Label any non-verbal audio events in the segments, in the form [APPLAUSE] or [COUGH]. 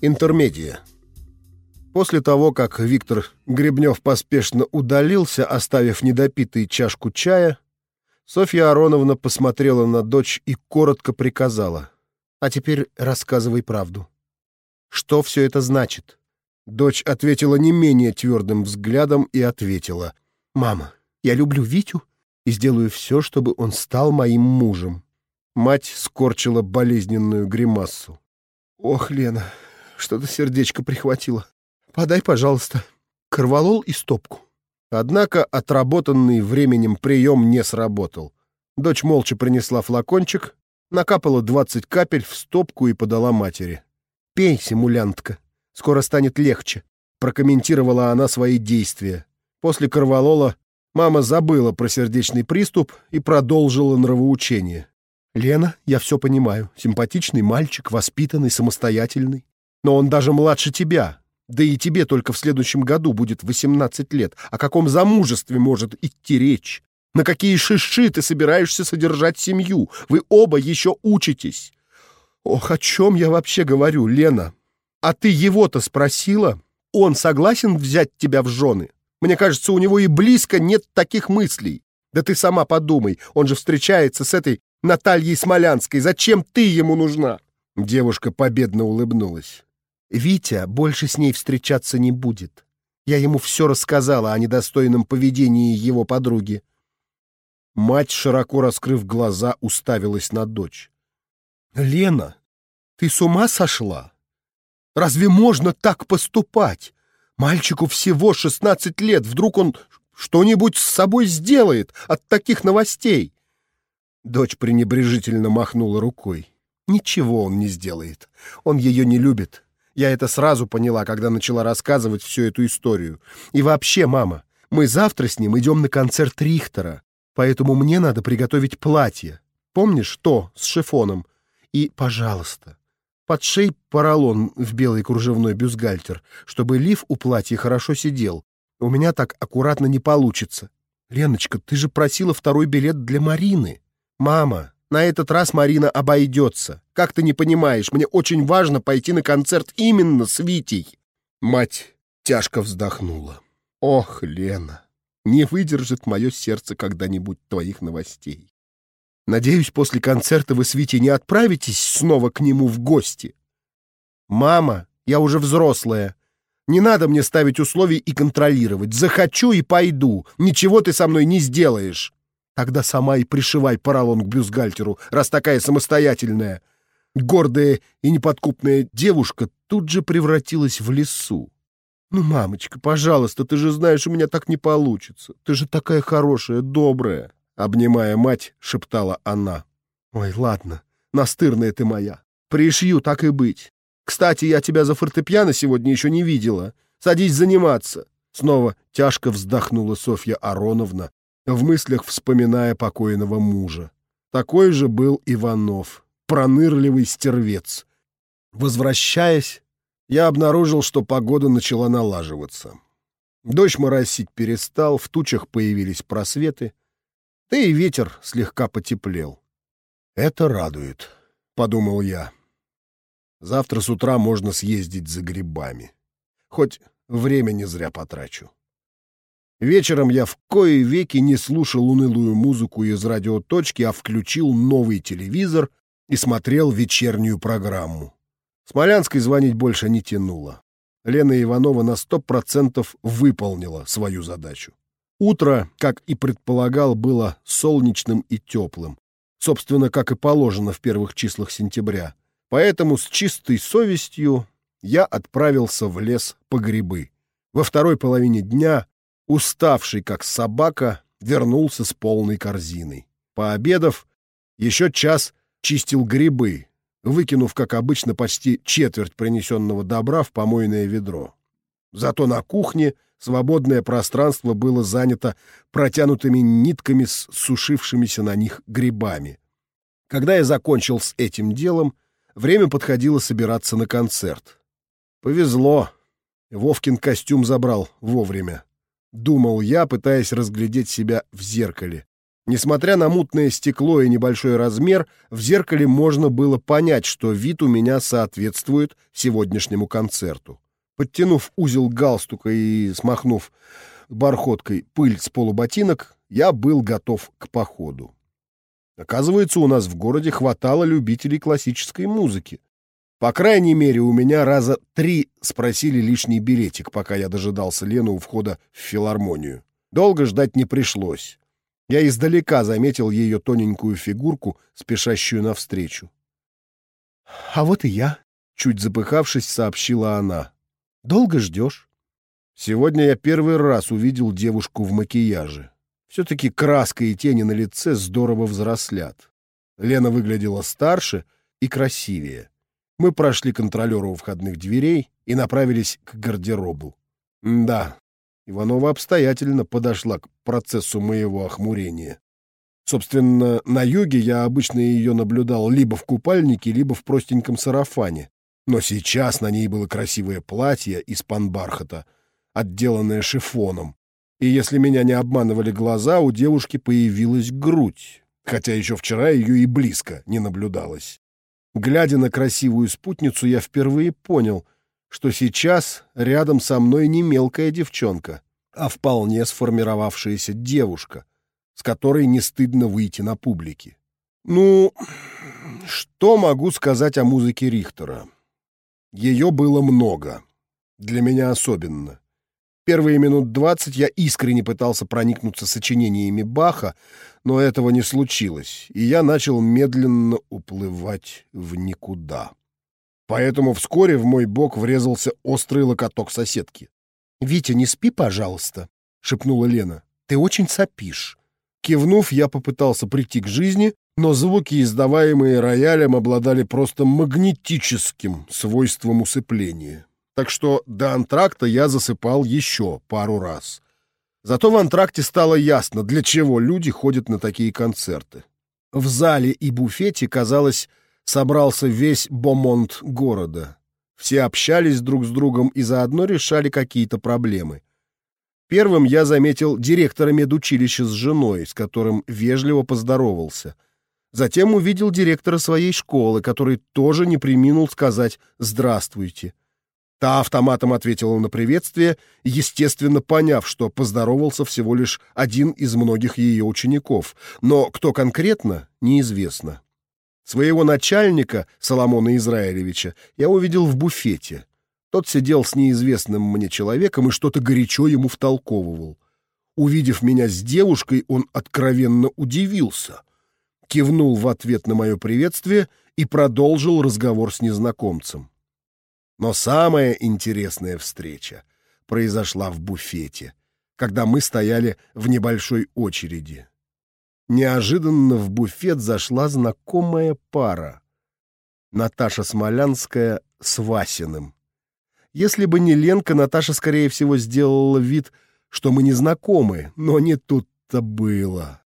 Интермедия. После того, как Виктор Гребнев поспешно удалился, оставив недопитой чашку чая, Софья Ароновна посмотрела на дочь и коротко приказала. «А теперь рассказывай правду. Что все это значит?» Дочь ответила не менее твердым взглядом и ответила. «Мама, я люблю Витю и сделаю все, чтобы он стал моим мужем». Мать скорчила болезненную гримасу. «Ох, Лена, что-то сердечко прихватило. Подай, пожалуйста, корвалол и стопку». Однако отработанный временем прием не сработал. Дочь молча принесла флакончик, накапала двадцать капель в стопку и подала матери. «Пей, симулянтка, скоро станет легче», — прокомментировала она свои действия. После корвалола мама забыла про сердечный приступ и продолжила нравоучение. «Лена, я все понимаю. Симпатичный мальчик, воспитанный, самостоятельный. Но он даже младше тебя. Да и тебе только в следующем году будет 18 лет. О каком замужестве может идти речь? На какие шиши ты собираешься содержать семью? Вы оба еще учитесь. Ох, о чем я вообще говорю, Лена? А ты его-то спросила? Он согласен взять тебя в жены? Мне кажется, у него и близко нет таких мыслей. Да ты сама подумай, он же встречается с этой Натальей Смолянской. Зачем ты ему нужна?» Девушка победно улыбнулась. «Витя больше с ней встречаться не будет. Я ему все рассказала о недостойном поведении его подруги». Мать, широко раскрыв глаза, уставилась на дочь. «Лена, ты с ума сошла? Разве можно так поступать? Мальчику всего шестнадцать лет, вдруг он что-нибудь с собой сделает от таких новостей?» Дочь пренебрежительно махнула рукой. Ничего он не сделает. Он ее не любит. Я это сразу поняла, когда начала рассказывать всю эту историю. И вообще, мама, мы завтра с ним идем на концерт Рихтера, поэтому мне надо приготовить платье. Помнишь то с шифоном? И, пожалуйста, подшей поролон в белый кружевной бюстгальтер, чтобы лиф у платья хорошо сидел. У меня так аккуратно не получится. Леночка, ты же просила второй билет для Марины. «Мама, на этот раз Марина обойдется. Как ты не понимаешь, мне очень важно пойти на концерт именно с Витей». Мать тяжко вздохнула. «Ох, Лена, не выдержит мое сердце когда-нибудь твоих новостей. Надеюсь, после концерта вы с Витей не отправитесь снова к нему в гости. Мама, я уже взрослая. Не надо мне ставить условий и контролировать. Захочу и пойду. Ничего ты со мной не сделаешь. Тогда сама и пришивай поролон к бюстгальтеру, раз такая самостоятельная. Гордая и неподкупная девушка тут же превратилась в лесу. «Ну, мамочка, пожалуйста, ты же знаешь, у меня так не получится. Ты же такая хорошая, добрая!» Обнимая мать, шептала она. «Ой, ладно, настырная ты моя. Пришью, так и быть. Кстати, я тебя за фортепиано сегодня еще не видела. Садись заниматься!» Снова тяжко вздохнула Софья Ароновна, в мыслях вспоминая покойного мужа. Такой же был Иванов, пронырливый стервец. Возвращаясь, я обнаружил, что погода начала налаживаться. Дождь моросить перестал, в тучах появились просветы, да и ветер слегка потеплел. «Это радует», — подумал я. «Завтра с утра можно съездить за грибами. Хоть время не зря потрачу». Вечером я в кои веки не слушал унылую музыку из радиоточки, а включил новый телевизор и смотрел вечернюю программу. Смолянской звонить больше не тянуло. Лена Иванова на сто процентов выполнила свою задачу. Утро, как и предполагал, было солнечным и теплым. Собственно, как и положено в первых числах сентября. Поэтому с чистой совестью я отправился в лес по грибы. Во второй половине дня уставший как собака, вернулся с полной корзиной. Пообедав, еще час чистил грибы, выкинув, как обычно, почти четверть принесенного добра в помойное ведро. Зато на кухне свободное пространство было занято протянутыми нитками с сушившимися на них грибами. Когда я закончил с этим делом, время подходило собираться на концерт. Повезло. Вовкин костюм забрал вовремя. — думал я, пытаясь разглядеть себя в зеркале. Несмотря на мутное стекло и небольшой размер, в зеркале можно было понять, что вид у меня соответствует сегодняшнему концерту. Подтянув узел галстука и смахнув бархоткой пыль с полуботинок, я был готов к походу. Оказывается, у нас в городе хватало любителей классической музыки. По крайней мере, у меня раза три спросили лишний билетик, пока я дожидался Лену у входа в филармонию. Долго ждать не пришлось. Я издалека заметил ее тоненькую фигурку, спешащую навстречу. «А вот и я», — чуть запыхавшись, сообщила она. «Долго ждешь?» Сегодня я первый раз увидел девушку в макияже. Все-таки краска и тени на лице здорово взрослят. Лена выглядела старше и красивее. Мы прошли контролеру у входных дверей и направились к гардеробу. да, Иванова обстоятельно подошла к процессу моего охмурения. Собственно, на юге я обычно ее наблюдал либо в купальнике, либо в простеньком сарафане. Но сейчас на ней было красивое платье из панбархата, отделанное шифоном. И если меня не обманывали глаза, у девушки появилась грудь, хотя еще вчера ее и близко не наблюдалось. Глядя на красивую спутницу, я впервые понял — что сейчас рядом со мной не мелкая девчонка, а вполне сформировавшаяся девушка, с которой не стыдно выйти на публике. Ну, что могу сказать о музыке Рихтера? Ее было много. Для меня особенно. Первые минут двадцать я искренне пытался проникнуться сочинениями Баха, но этого не случилось, и я начал медленно уплывать в никуда. Поэтому вскоре в мой бок врезался острый локоток соседки. «Витя, не спи, пожалуйста», — шепнула Лена. «Ты очень сопишь». Кивнув, я попытался прийти к жизни, но звуки, издаваемые роялем, обладали просто магнетическим свойством усыпления. Так что до антракта я засыпал еще пару раз. Зато в антракте стало ясно, для чего люди ходят на такие концерты. В зале и буфете, казалось, собрался весь бомонд города. Все общались друг с другом и заодно решали какие-то проблемы. Первым я заметил директора медучилища с женой, с которым вежливо поздоровался. Затем увидел директора своей школы, который тоже не приминул сказать «здравствуйте». Та автоматом ответила на приветствие, естественно поняв, что поздоровался всего лишь один из многих ее учеников, но кто конкретно, неизвестно. Своего начальника, Соломона Израилевича, я увидел в буфете. Тот сидел с неизвестным мне человеком и что-то горячо ему втолковывал. Увидев меня с девушкой, он откровенно удивился. Кивнул в ответ на мое приветствие и продолжил разговор с незнакомцем. Но самая интересная встреча произошла в буфете, когда мы стояли в небольшой очереди. Неожиданно в буфет зашла знакомая пара. Наташа Смолянская с Васиным. Если бы не Ленка, Наташа, скорее всего, сделала вид, что мы не знакомы, но не тут-то было.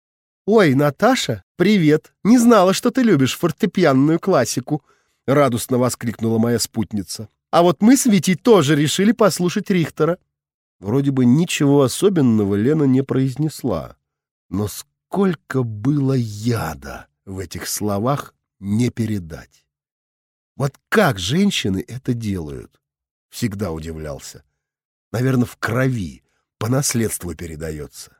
«Ой, Наташа, привет! Не знала, что ты любишь фортепианную классику!» — радостно воскликнула моя спутница. «А вот мы с Витей тоже решили послушать Рихтера». Вроде бы ничего особенного Лена не произнесла, но сколько было яда в этих словах не передать. Вот как женщины это делают? Всегда удивлялся. Наверное, в крови, по наследству передается.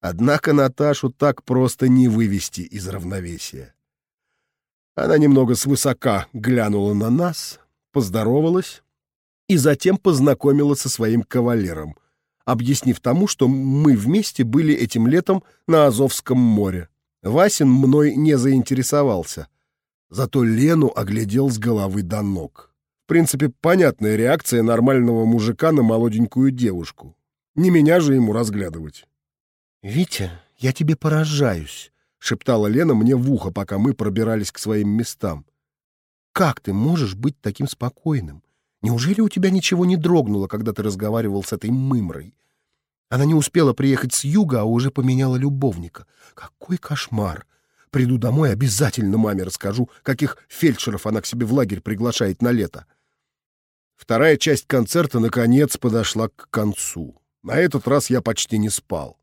Однако Наташу так просто не вывести из равновесия. Она немного свысока глянула на нас, поздоровалась и затем познакомила со своим кавалером — объяснив тому, что мы вместе были этим летом на Азовском море. Васин мной не заинтересовался. Зато Лену оглядел с головы до ног. В принципе, понятная реакция нормального мужика на молоденькую девушку. Не меня же ему разглядывать. «Витя, я тебе поражаюсь», — шептала Лена мне в ухо, пока мы пробирались к своим местам. «Как ты можешь быть таким спокойным? Неужели у тебя ничего не дрогнуло, когда ты разговаривал с этой мымрой? Она не успела приехать с юга, а уже поменяла любовника. Какой кошмар! Приду домой, обязательно маме расскажу, каких фельдшеров она к себе в лагерь приглашает на лето. Вторая часть концерта, наконец, подошла к концу. На этот раз я почти не спал.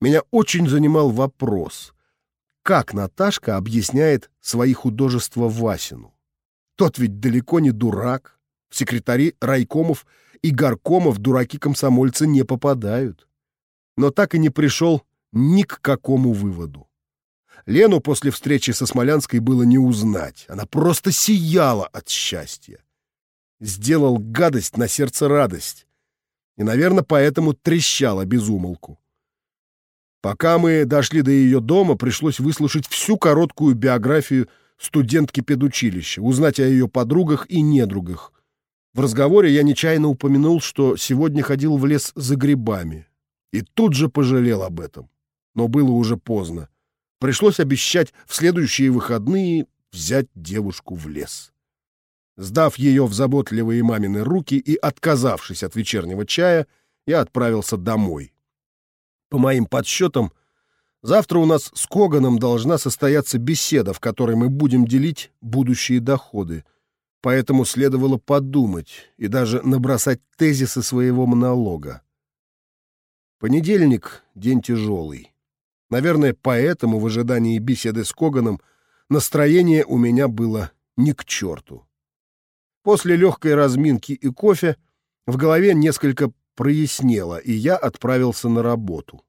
Меня очень занимал вопрос, как Наташка объясняет свои художества Васину. Тот ведь далеко не дурак. В секретари райкомов и горкомов дураки-комсомольцы не попадают. Но так и не пришел ни к какому выводу. Лену после встречи со Смолянской было не узнать. Она просто сияла от счастья. Сделал гадость на сердце радость. И, наверное, поэтому трещала без умолку. Пока мы дошли до ее дома, пришлось выслушать всю короткую биографию студентки педучилища, узнать о ее подругах и недругах. В разговоре я нечаянно упомянул, что сегодня ходил в лес за грибами. И тут же пожалел об этом. Но было уже поздно. Пришлось обещать в следующие выходные взять девушку в лес. Сдав ее в заботливые мамины руки и отказавшись от вечернего чая, я отправился домой. По моим подсчетам, завтра у нас с Коганом должна состояться беседа, в которой мы будем делить будущие доходы. Поэтому следовало подумать и даже набросать тезисы своего монолога. Понедельник — день тяжелый. Наверное, поэтому в ожидании беседы с Коганом настроение у меня было ни к черту. После легкой разминки и кофе в голове несколько прояснело, и я отправился на работу.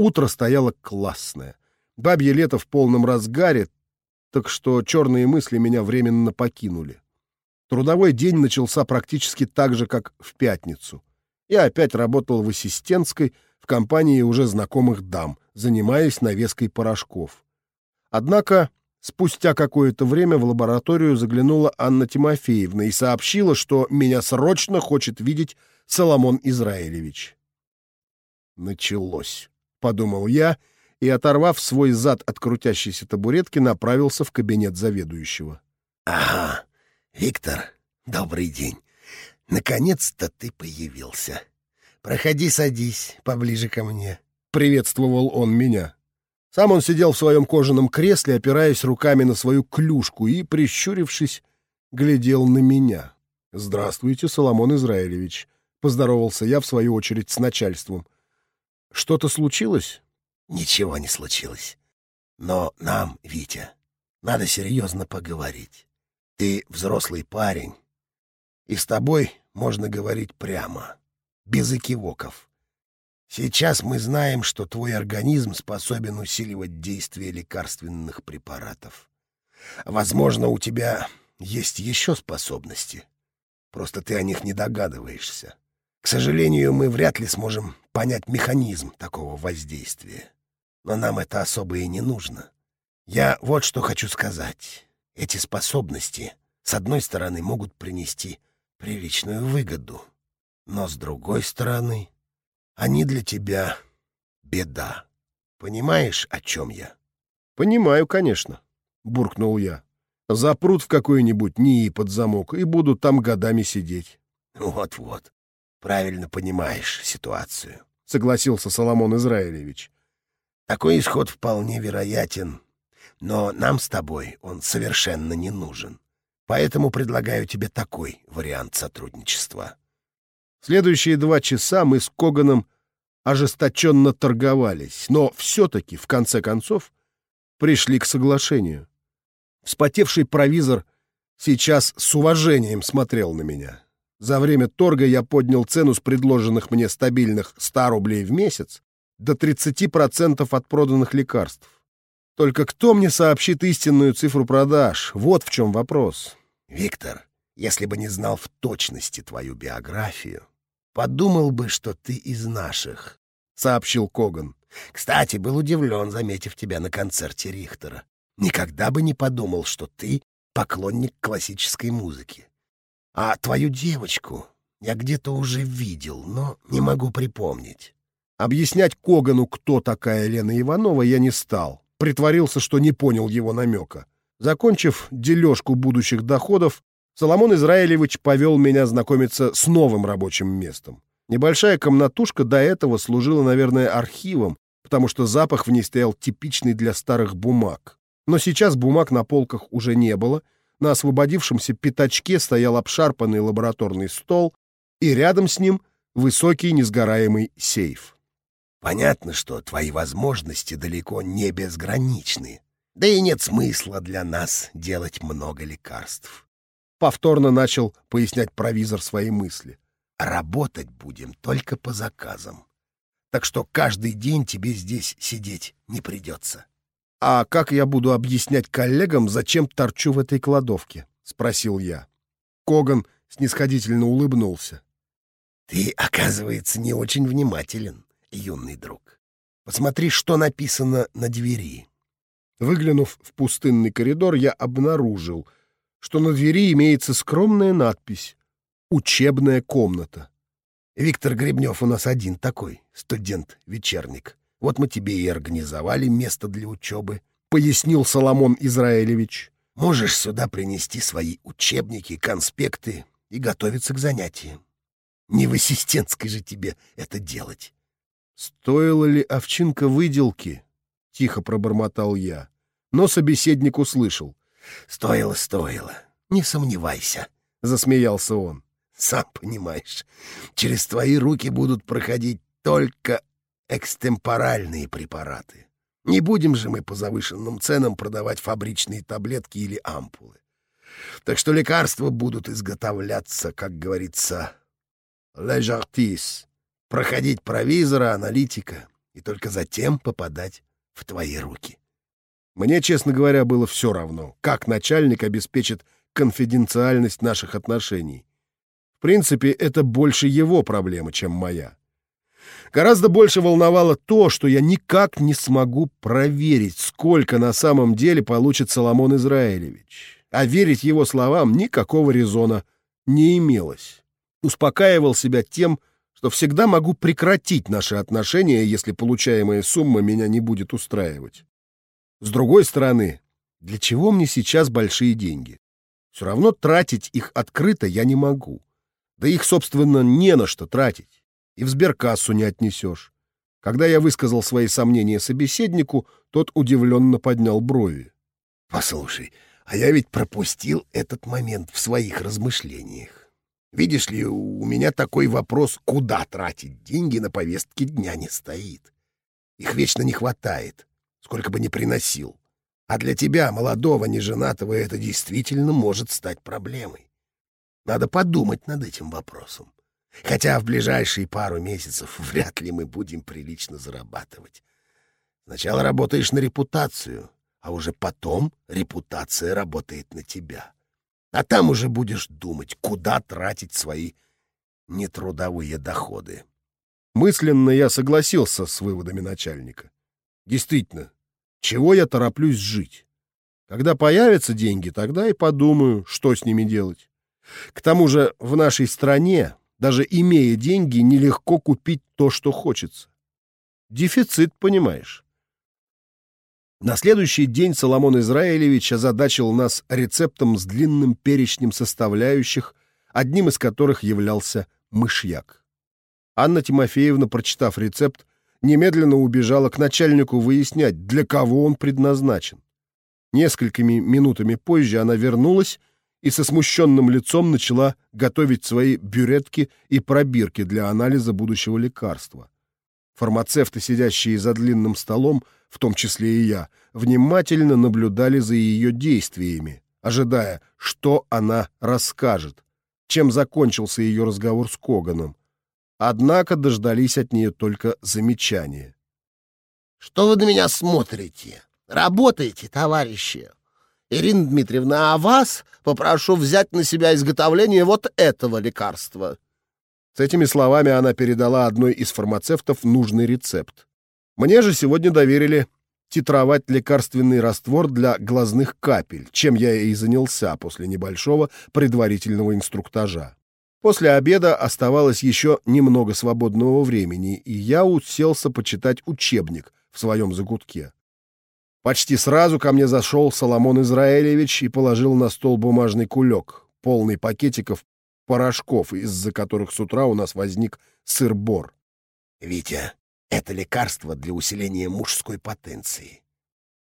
Утро стояло классное. Бабье лето в полном разгаре, так что черные мысли меня временно покинули. Трудовой день начался практически так же, как в пятницу. Я опять работал в ассистентской, в компании уже знакомых дам, занимаясь навеской порошков. Однако спустя какое-то время в лабораторию заглянула Анна Тимофеевна и сообщила, что меня срочно хочет видеть Соломон Израилевич. Началось, — подумал я, и, оторвав свой зад от крутящейся табуретки, направился в кабинет заведующего. — Ага, Виктор, добрый день. Наконец-то ты появился. Проходи, садись поближе ко мне. Приветствовал он меня. Сам он сидел в своем кожаном кресле, опираясь руками на свою клюшку и, прищурившись, глядел на меня. «Здравствуйте, Соломон Израилевич», — поздоровался я, в свою очередь, с начальством. «Что-то случилось?» «Ничего не случилось. Но нам, Витя, надо серьезно поговорить. Ты взрослый парень, и с тобой можно говорить прямо без экивоков. Сейчас мы знаем, что твой организм способен усиливать действие лекарственных препаратов. Возможно, у тебя есть еще способности. Просто ты о них не догадываешься. К сожалению, мы вряд ли сможем понять механизм такого воздействия. Но нам это особо и не нужно. Я вот что хочу сказать. Эти способности, с одной стороны, могут принести приличную выгоду. Но, с другой стороны, они для тебя беда. Понимаешь, о чем я? — Понимаю, конечно, — буркнул я. — Запрут в какой-нибудь НИИ под замок и буду там годами сидеть. Вот — Вот-вот. Правильно понимаешь ситуацию, — согласился Соломон Израилевич. — Такой исход вполне вероятен, но нам с тобой он совершенно не нужен. Поэтому предлагаю тебе такой вариант сотрудничества. Следующие два часа мы с Коганом ожесточенно торговались, но все-таки, в конце концов, пришли к соглашению. Вспотевший провизор сейчас с уважением смотрел на меня. За время торга я поднял цену с предложенных мне стабильных 100 рублей в месяц до 30% от проданных лекарств. Только кто мне сообщит истинную цифру продаж? Вот в чем вопрос. Виктор, если бы не знал в точности твою биографию, подумал бы, что ты из наших, — сообщил Коган. Кстати, был удивлен, заметив тебя на концерте Рихтера. Никогда бы не подумал, что ты поклонник классической музыки. А твою девочку я где-то уже видел, но не могу припомнить. Объяснять Когану, кто такая Лена Иванова, я не стал. Притворился, что не понял его намека. Закончив дележку будущих доходов, Соломон Израилевич повел меня знакомиться с новым рабочим местом. Небольшая комнатушка до этого служила, наверное, архивом, потому что запах в ней стоял типичный для старых бумаг. Но сейчас бумаг на полках уже не было, на освободившемся пятачке стоял обшарпанный лабораторный стол, и рядом с ним высокий несгораемый сейф. Понятно, что твои возможности далеко не безграничны. Да и нет смысла для нас делать много лекарств. Повторно начал пояснять провизор свои мысли. Работать будем только по заказам. Так что каждый день тебе здесь сидеть не придется. — А как я буду объяснять коллегам, зачем торчу в этой кладовке? — спросил я. Коган снисходительно улыбнулся. — Ты, оказывается, не очень внимателен, юный друг. Посмотри, что написано на двери. Выглянув в пустынный коридор, я обнаружил, что на двери имеется скромная надпись «Учебная комната». Виктор Гребнев у нас один такой, студент-вечерник. Вот мы тебе и организовали место для учебы, — пояснил Соломон Израилевич. Можешь сюда принести свои учебники, конспекты и готовиться к занятиям. Не в ассистентской же тебе это делать. Стоило ли овчинка выделки? — тихо пробормотал я. Но собеседник услышал. «Стоило, стоило. Не сомневайся», — засмеялся он. «Сам понимаешь, через твои руки будут проходить только экстемпоральные препараты. Не будем же мы по завышенным ценам продавать фабричные таблетки или ампулы. Так что лекарства будут изготовляться, как говорится, лежартис, проходить провизора, аналитика и только затем попадать в твои руки. Мне, честно говоря, было все равно, как начальник обеспечит конфиденциальность наших отношений. В принципе, это больше его проблема, чем моя. Гораздо больше волновало то, что я никак не смогу проверить, сколько на самом деле получит Соломон Израилевич. А верить его словам никакого резона не имелось. Успокаивал себя тем, что всегда могу прекратить наши отношения, если получаемая сумма меня не будет устраивать. С другой стороны, для чего мне сейчас большие деньги? Все равно тратить их открыто я не могу. Да их, собственно, не на что тратить. И в сберкассу не отнесешь. Когда я высказал свои сомнения собеседнику, тот удивленно поднял брови. «Послушай, а я ведь пропустил этот момент в своих размышлениях. Видишь ли, у меня такой вопрос, куда тратить деньги на повестке дня не стоит. Их вечно не хватает сколько бы ни приносил. А для тебя, молодого, неженатого, это действительно может стать проблемой. Надо подумать над этим вопросом. Хотя в ближайшие пару месяцев вряд ли мы будем прилично зарабатывать. Сначала работаешь на репутацию, а уже потом репутация работает на тебя. А там уже будешь думать, куда тратить свои нетрудовые доходы. Мысленно я согласился с выводами начальника. Действительно, чего я тороплюсь жить? Когда появятся деньги, тогда и подумаю, что с ними делать. К тому же в нашей стране, даже имея деньги, нелегко купить то, что хочется. Дефицит, понимаешь. На следующий день Соломон Израилевич озадачил нас рецептом с длинным перечнем составляющих, одним из которых являлся мышьяк. Анна Тимофеевна, прочитав рецепт, немедленно убежала к начальнику выяснять, для кого он предназначен. Несколькими минутами позже она вернулась и со смущенным лицом начала готовить свои бюретки и пробирки для анализа будущего лекарства. Фармацевты, сидящие за длинным столом, в том числе и я, внимательно наблюдали за ее действиями, ожидая, что она расскажет, чем закончился ее разговор с Коганом, Однако дождались от нее только замечания. «Что вы на меня смотрите? Работаете, товарищи!» Ирина Дмитриевна, а вас попрошу взять на себя изготовление вот этого лекарства. С этими словами она передала одной из фармацевтов нужный рецепт. Мне же сегодня доверили титровать лекарственный раствор для глазных капель, чем я и занялся после небольшого предварительного инструктажа. После обеда оставалось еще немного свободного времени, и я уселся почитать учебник в своем загутке. Почти сразу ко мне зашел Соломон Израилевич и положил на стол бумажный кулек, полный пакетиков порошков, из-за которых с утра у нас возник сыр-бор. «Витя, это лекарство для усиления мужской потенции.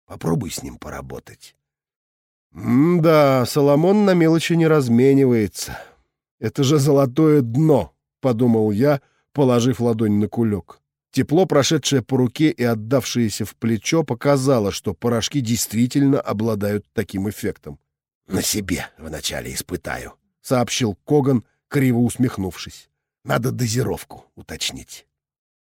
Попробуй с ним поработать». «М-да, Соломон на мелочи не разменивается». Это же золотое дно, подумал я, положив ладонь на кулек. Тепло, прошедшее по руке и отдавшееся в плечо, показало, что порошки действительно обладают таким эффектом. «На себе вначале испытаю», — сообщил Коган, криво усмехнувшись. «Надо дозировку уточнить».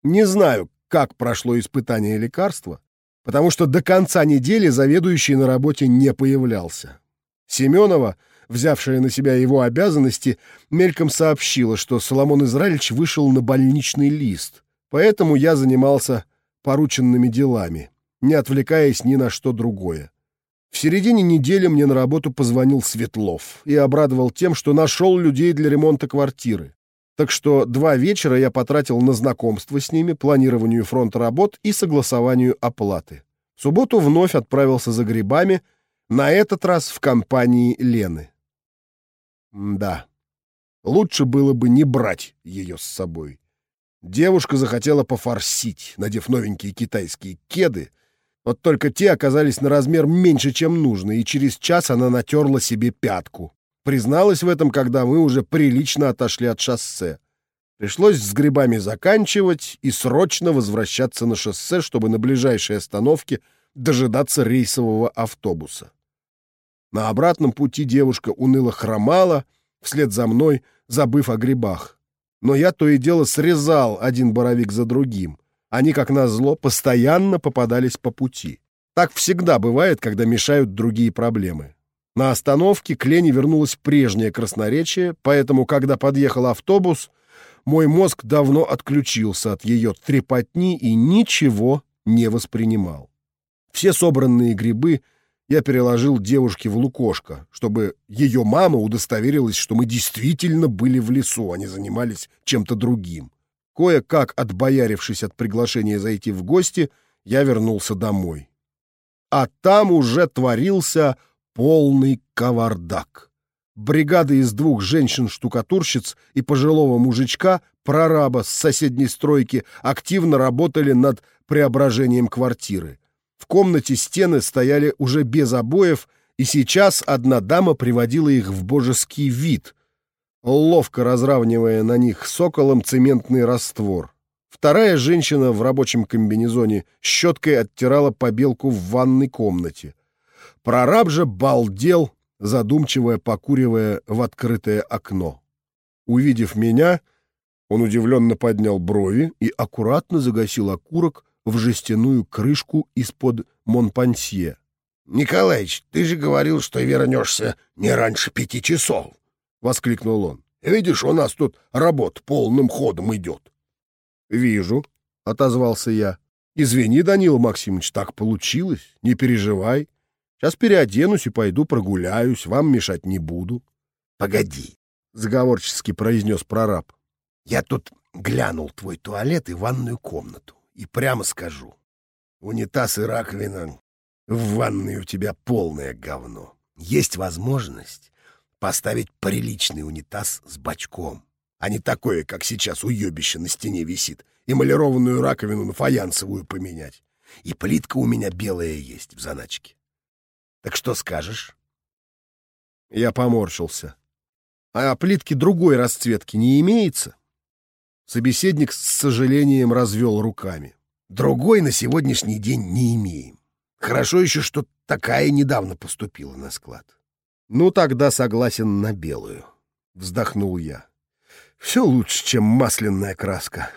Не знаю, как прошло испытание лекарства, потому что до конца недели заведующий на работе не появлялся. Семенова, взявшая на себя его обязанности, мельком сообщила, что Соломон Израильевич вышел на больничный лист, поэтому я занимался порученными делами, не отвлекаясь ни на что другое. В середине недели мне на работу позвонил Светлов и обрадовал тем, что нашел людей для ремонта квартиры. Так что два вечера я потратил на знакомство с ними, планированию фронта работ и согласованию оплаты. В субботу вновь отправился за грибами, на этот раз в компании Лены. Да, лучше было бы не брать ее с собой. Девушка захотела пофорсить, надев новенькие китайские кеды, вот только те оказались на размер меньше, чем нужно, и через час она натерла себе пятку. Призналась в этом, когда мы уже прилично отошли от шоссе. Пришлось с грибами заканчивать и срочно возвращаться на шоссе, чтобы на ближайшей остановке дожидаться рейсового автобуса. На обратном пути девушка уныло хромала, вслед за мной, забыв о грибах. Но я то и дело срезал один боровик за другим. Они, как назло, постоянно попадались по пути. Так всегда бывает, когда мешают другие проблемы. На остановке к Лене вернулось прежнее красноречие, поэтому, когда подъехал автобус, мой мозг давно отключился от ее трепотни и ничего не воспринимал. Все собранные грибы я переложил девушке в лукошко, чтобы ее мама удостоверилась, что мы действительно были в лесу, а не занимались чем-то другим. Кое-как отбоярившись от приглашения зайти в гости, я вернулся домой. А там уже творился полный кавардак. Бригада из двух женщин-штукатурщиц и пожилого мужичка, прораба с соседней стройки, активно работали над преображением квартиры. В комнате стены стояли уже без обоев, и сейчас одна дама приводила их в божеский вид, ловко разравнивая на них соколом цементный раствор. Вторая женщина в рабочем комбинезоне щеткой оттирала побелку в ванной комнате. Прораб же балдел, задумчиво покуривая в открытое окно. Увидев меня, он удивленно поднял брови и аккуратно загасил окурок в жестяную крышку из-под Монпансье. — Николаич, ты же говорил, что вернешься не раньше пяти часов, — воскликнул он. — Видишь, у нас тут работа полным ходом идет. — Вижу, — отозвался я. — Извини, Данила Максимович, так получилось, не переживай. Сейчас переоденусь и пойду прогуляюсь, вам мешать не буду. — Погоди, — заговорчески произнес прораб. — Я тут глянул твой туалет и ванную комнату, и прямо скажу. Унитаз и раковина в ванной у тебя полное говно. Есть возможность поставить приличный унитаз с бачком, а не такое, как сейчас уебище на стене висит, и малированную раковину на фаянсовую поменять. И плитка у меня белая есть в заначке. Так что скажешь? Я поморщился. А плитки другой расцветки не имеется? Собеседник с сожалением развел руками. Другой на сегодняшний день не имеем. Хорошо еще, что такая недавно поступила на склад. Ну, тогда согласен на белую. Вздохнул я. Все лучше, чем масляная краска.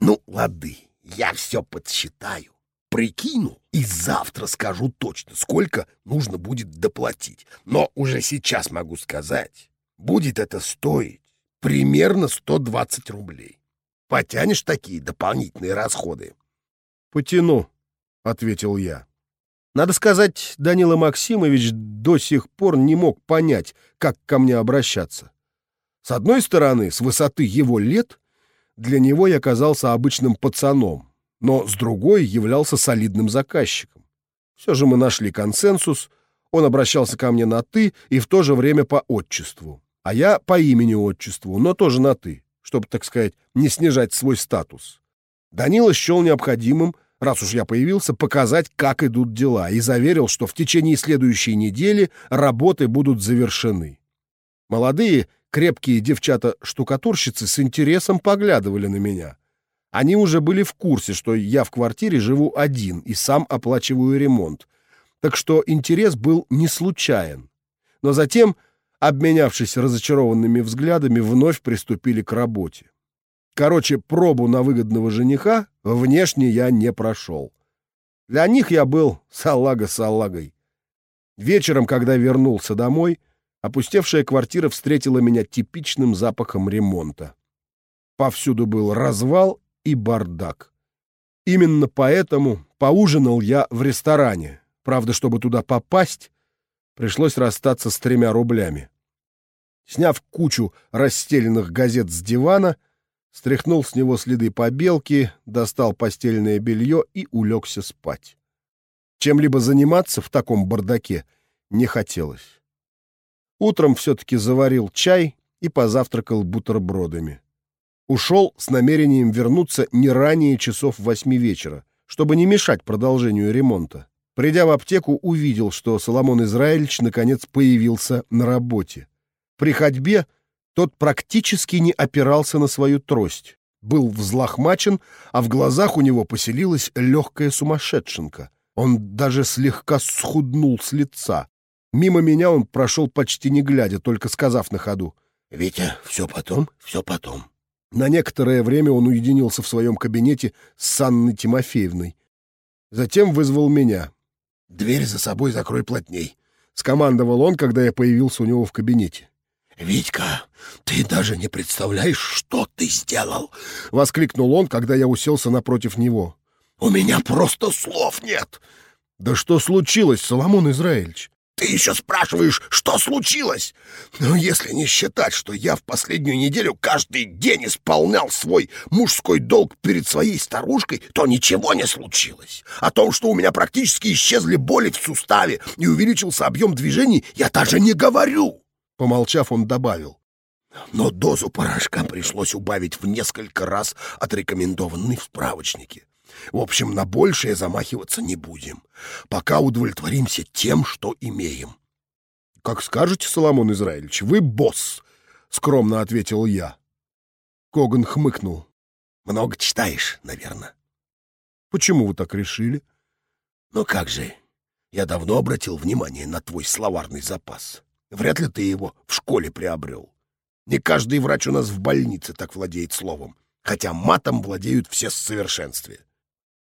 Ну, лады, я все подсчитаю прикину и завтра скажу точно, сколько нужно будет доплатить. Но уже сейчас могу сказать, будет это стоить примерно 120 рублей. Потянешь такие дополнительные расходы? — Потяну, — ответил я. Надо сказать, Данила Максимович до сих пор не мог понять, как ко мне обращаться. С одной стороны, с высоты его лет, для него я казался обычным пацаном, но с другой являлся солидным заказчиком. Все же мы нашли консенсус, он обращался ко мне на «ты» и в то же время по отчеству, а я по имени-отчеству, но тоже на «ты», чтобы, так сказать, не снижать свой статус. Данила счел необходимым, раз уж я появился, показать, как идут дела, и заверил, что в течение следующей недели работы будут завершены. Молодые, крепкие девчата-штукатурщицы с интересом поглядывали на меня. Они уже были в курсе, что я в квартире живу один и сам оплачиваю ремонт. Так что интерес был не случайен. Но затем, обменявшись разочарованными взглядами, вновь приступили к работе. Короче, пробу на выгодного жениха внешне я не прошел. Для них я был салага-салагой. Вечером, когда вернулся домой, опустевшая квартира встретила меня типичным запахом ремонта. Повсюду был развал и бардак. Именно поэтому поужинал я в ресторане. Правда, чтобы туда попасть, пришлось расстаться с тремя рублями. Сняв кучу расстеленных газет с дивана, стряхнул с него следы побелки, достал постельное белье и улегся спать. Чем-либо заниматься в таком бардаке не хотелось. Утром все-таки заварил чай и позавтракал бутербродами. Ушел с намерением вернуться не ранее часов восьми вечера, чтобы не мешать продолжению ремонта. Придя в аптеку, увидел, что Соломон Израильевич наконец появился на работе. При ходьбе тот практически не опирался на свою трость, был взлохмачен, а в глазах у него поселилась легкая сумасшедшенка. Он даже слегка схуднул с лица. Мимо меня он прошел почти не глядя, только сказав на ходу. «Витя, все потом, все потом». На некоторое время он уединился в своем кабинете с Анной Тимофеевной. Затем вызвал меня. «Дверь за собой закрой плотней», — скомандовал он, когда я появился у него в кабинете. «Витька, ты даже не представляешь, что ты сделал!» — воскликнул он, когда я уселся напротив него. «У меня просто слов нет!» «Да что случилось, Соломон Израильевич?» Ты еще спрашиваешь, что случилось? Но если не считать, что я в последнюю неделю каждый день исполнял свой мужской долг перед своей старушкой, то ничего не случилось. О том, что у меня практически исчезли боли в суставе и увеличился объем движений, я даже не говорю. Помолчав, он добавил. Но дозу порошка пришлось убавить в несколько раз отрекомендованной в справочнике. В общем, на большее замахиваться не будем. Пока удовлетворимся тем, что имеем. — Как скажете, Соломон Израильевич, вы босс, — скромно ответил я. Коган хмыкнул. — Много читаешь, наверное. — Почему вы так решили? — Ну как же, я давно обратил внимание на твой словарный запас. Вряд ли ты его в школе приобрел. Не каждый врач у нас в больнице так владеет словом, хотя матом владеют все в совершенстве.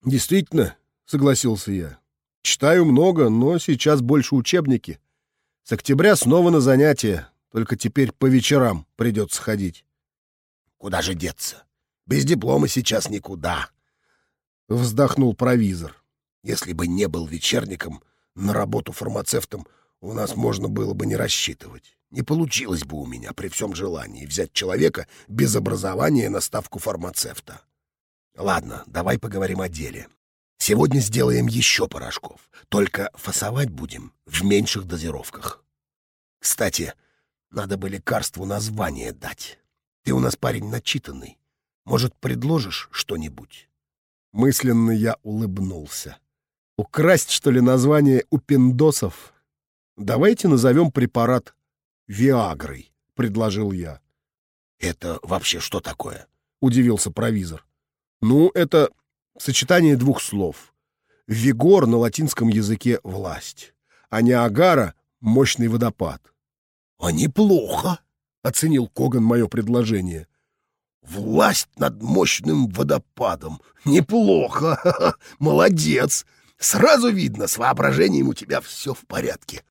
Действительно, согласился я. Читаю много, но сейчас больше учебники. С октября снова на занятия, только теперь по вечерам придется ходить. Куда же деться? Без диплома сейчас никуда. Вздохнул провизор. Если бы не был вечерником, на работу фармацевтом у нас можно было бы не рассчитывать. Не получилось бы у меня при всем желании взять человека без образования на ставку фармацевта. Ладно, давай поговорим о деле. Сегодня сделаем еще порошков, только фасовать будем в меньших дозировках. Кстати, надо бы лекарству название дать. Ты у нас парень начитанный. Может, предложишь что-нибудь?» Мысленно я улыбнулся. «Украсть, что ли, название у пиндосов? Давайте назовем препарат Виагрой», — предложил я. «Это вообще что такое?» — удивился провизор. Ну, это сочетание двух слов. Вигор на латинском языке — власть, а Ниагара — мощный водопад. — А неплохо, — оценил Коган мое предложение. — Власть над мощным водопадом. Неплохо. [LAUGHS] Молодец. Сразу видно, с воображением у тебя все в порядке.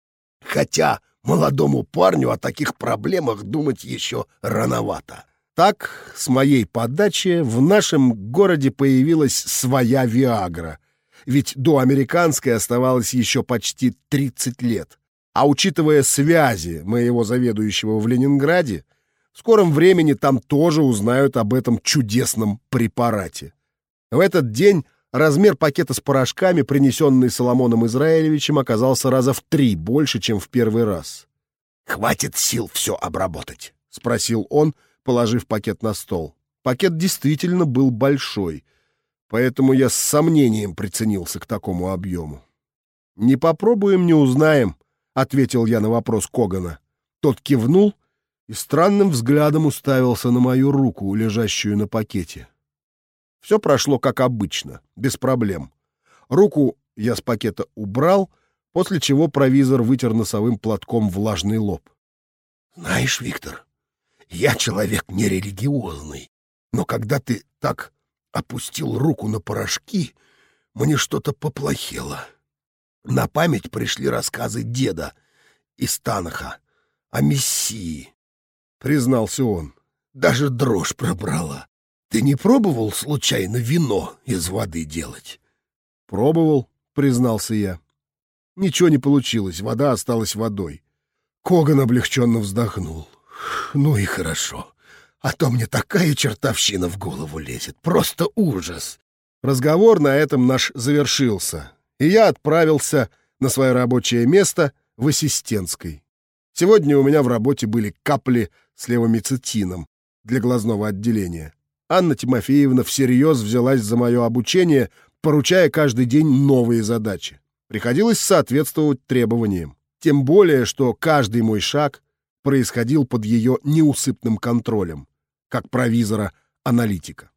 Хотя молодому парню о таких проблемах думать еще рановато. Так, с моей подачи, в нашем городе появилась своя Виагра. Ведь до американской оставалось еще почти 30 лет. А учитывая связи моего заведующего в Ленинграде, в скором времени там тоже узнают об этом чудесном препарате. В этот день размер пакета с порошками, принесенный Соломоном Израилевичем, оказался раза в три больше, чем в первый раз. «Хватит сил все обработать?» — спросил он, — положив пакет на стол. Пакет действительно был большой, поэтому я с сомнением приценился к такому объему. «Не попробуем, не узнаем», — ответил я на вопрос Когана. Тот кивнул и странным взглядом уставился на мою руку, лежащую на пакете. Все прошло как обычно, без проблем. Руку я с пакета убрал, после чего провизор вытер носовым платком влажный лоб. «Знаешь, Виктор, я человек нерелигиозный, но когда ты так опустил руку на порошки, мне что-то поплохело. На память пришли рассказы деда из Танаха о Мессии, — признался он. Даже дрожь пробрала. Ты не пробовал случайно вино из воды делать? Пробовал, признался я. Ничего не получилось, вода осталась водой. Коган облегченно вздохнул. Ну и хорошо. А то мне такая чертовщина в голову лезет. Просто ужас. Разговор на этом наш завершился, и я отправился на свое рабочее место в ассистентской. Сегодня у меня в работе были капли с левомицетином для глазного отделения. Анна Тимофеевна всерьез взялась за мое обучение, поручая каждый день новые задачи. Приходилось соответствовать требованиям. Тем более, что каждый мой шаг происходил под ее неусыпным контролем, как провизора-аналитика.